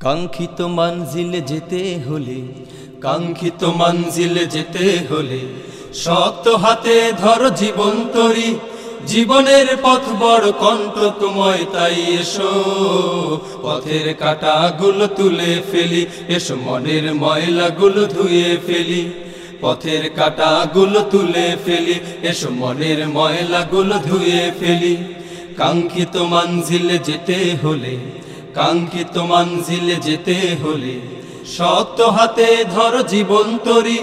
কাঙ্ক্ষিত মঞ্জিলে যেতে হলে, কাঙ্ক্ষিত মঞ্জিলে যেতে হলে, শক্ত হাতে ধর জীবন তরি, জীবনের পথ বড় কণ্টকময় তাই এসো। পথের কাটাগুলো তুলে ফেলি, এসো মনের ময়লাগুলো ধুয়ে ফেলি। পথের কাটাগুলো তুলে ফেলি, এসো মনের ময়লাগুলো ধুয়ে ফেলি। কাঙ্ক্ষিত মঞ্জিলে যেতে হলে কাঙ্ক্ষিত মঞ্জিলে যেতে হলে শক্ত হাতে ধর জীবন তরি।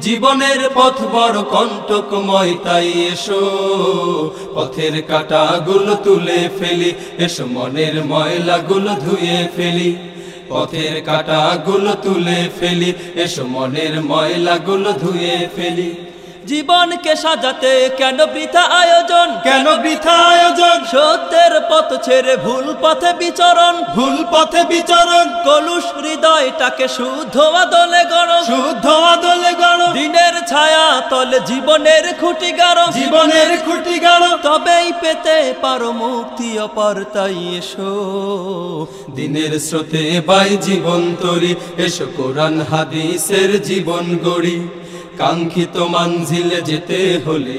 জীবনের পথ বড় কণ্টকময়, তাই এসো। পথের কাটাগুলো তুলে ফেলি, এসো মনের ময়লাগুলো ধুয়ে ফেলি। পথের কাটাগুলো তুলে ফেলি, এসো মনের ময়লাগুলো ধুয়ে ফেলি। জীবনকে সাজাতে কেন বৃথা আয়োজন? কেন বৃথা আয়োজন? সত্যের পথ ছেড়ে ভুল পথে বিচরণ। ভুল পথে বিচরণ। কলুষ হৃদয়টাকে শুদ্ধ আদলে গড়। শুদ্ধ আদলে গড়। দিনের ছায়া তলে জীবনের খুঁটি গাড়। জীবনের খুঁটি গাড়। তবেই পেতে পারো মুক্তি অপার তাই এসো। দিনের স্রোতে বাই জীবন তরি। এসো কোরআন হাদিসের জীবন গড়ি। কাঙ্ক্ষিত মঞ্জিলে যেতে হলে,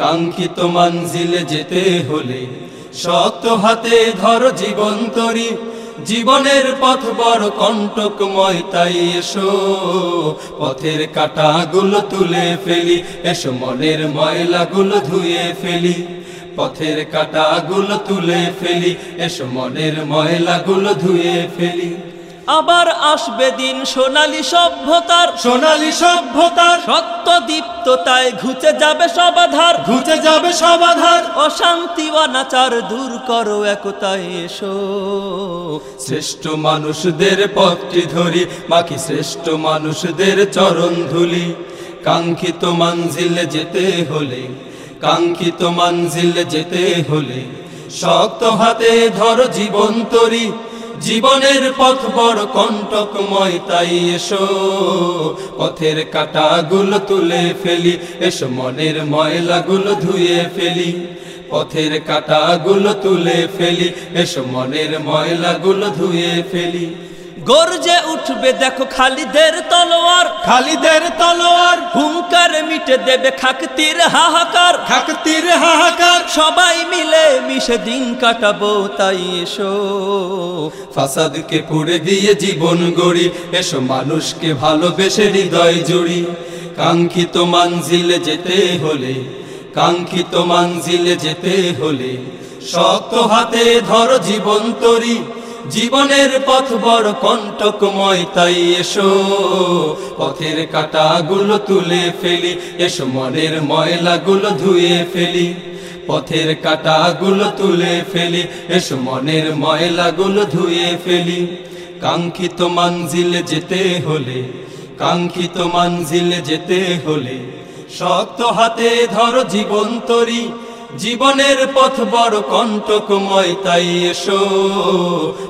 কাঙ্ক্ষিত মঞ্জিলে যেতে হলে শক্ত হাতে ধর জীবন তরি, জীবনের পথ বড় কণ্টকময়, তাই এসো, পথের কাটাগুলো তুলে ফেলি, এসো মনের ময়লাগুলো ধুয়ে ফেলি, পথের কাটাগুলো তুলে ফেলি, এসো মনের ময়লাগুলো ধুয়ে ফেলি। আবার আসবে দিন সোনালী সভ্যতার। সোনালি সভ্যতার। সত্য দীপ্ততায় ঘুচে যাবে সবাধার ঘুচে যাবে সমাধান অশান্তি অনাচার দূর করো একতায় এসো। শ্রেষ্ঠ মানুষদের পথটি ধরি বাকি শ্রেষ্ঠ মানুষদের চরণ ধুলি। কাঙ্ক্ষিত মঞ্জিলে যেতে হলে কাঙ্ক্ষিত মঞ্জিলে যেতে হলে শক্ত হাতে ধর জীবন তরি। জীবনের পথ বড় কণ্টকময় তাই এসো। পথের কাটাগুলো তুলে ফেলি এসো মনের ময়লাগুলো ধুয়ে ফেলি। পথের কাটাগুলো তুলে ফেলি এসো মনের ময়লাগুলো ধুয়ে ফেলি। গর্জে উঠবে দেখো খালিদের তলোয়ার। খালিদের তলোয়ার। হুঙ্কার মিটে দেবে খাকতির হাহাকার। থাকতির হাহাকার। সবাই মিলে মিশে দিন কাটাবো তাই এসো। ফাসাদকে পুড়ে দিয়ে জীবন গড়ি এসো মানুষকে ভালোবেসে হৃদয় জুড়ি। কাঙ্ক্ষিত মানজিলে যেতে হলে কাঙ্ক্ষিত মানজিলে যেতে হলে শক্ত হাতে ধর জীবন তরি। জীবনের পথ বড় কণ্টকময়, তাই এসো। পথের কাটাগুলো তুলে ফেলি, এসো মনের ময়লাগুলো ধুয়ে ফেলি। পথের কাটাগুলো তুলে ফেলি, এসো মনের ময়লাগুলো ধুয়ে ফেলি। কাঙ্ক্ষিত মঞ্জিলে যেতে হলে, কাঙ্ক্ষিত মঞ্জিলে যেতে হলে, শক্ত হাতে ধরো জীবন তরি জীবনের পথ বড় কণ্টকময় তাই এসো।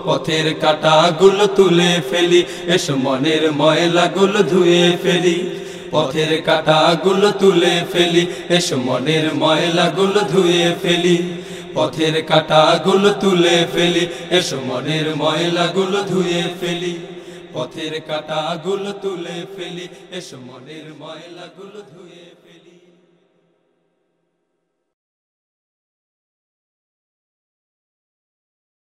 পথের কাটাগুলো তুলে ফেলি, এসো মনের ময়লাগুলো ধুয়ে ফেলি। পথের কাটাগুলো তুলে ফেলি, এসো মনের ময়লাগুলো ধুয়ে ফেলি। পথের কাটাগুলো তুলে ফেলি, এসো মনের ময়লাগুলো ধুয়ে ফেলি। পথের কাটাগুলো তুলে ফেলি, এসো মনের ময়লাগুলো ধুয়ে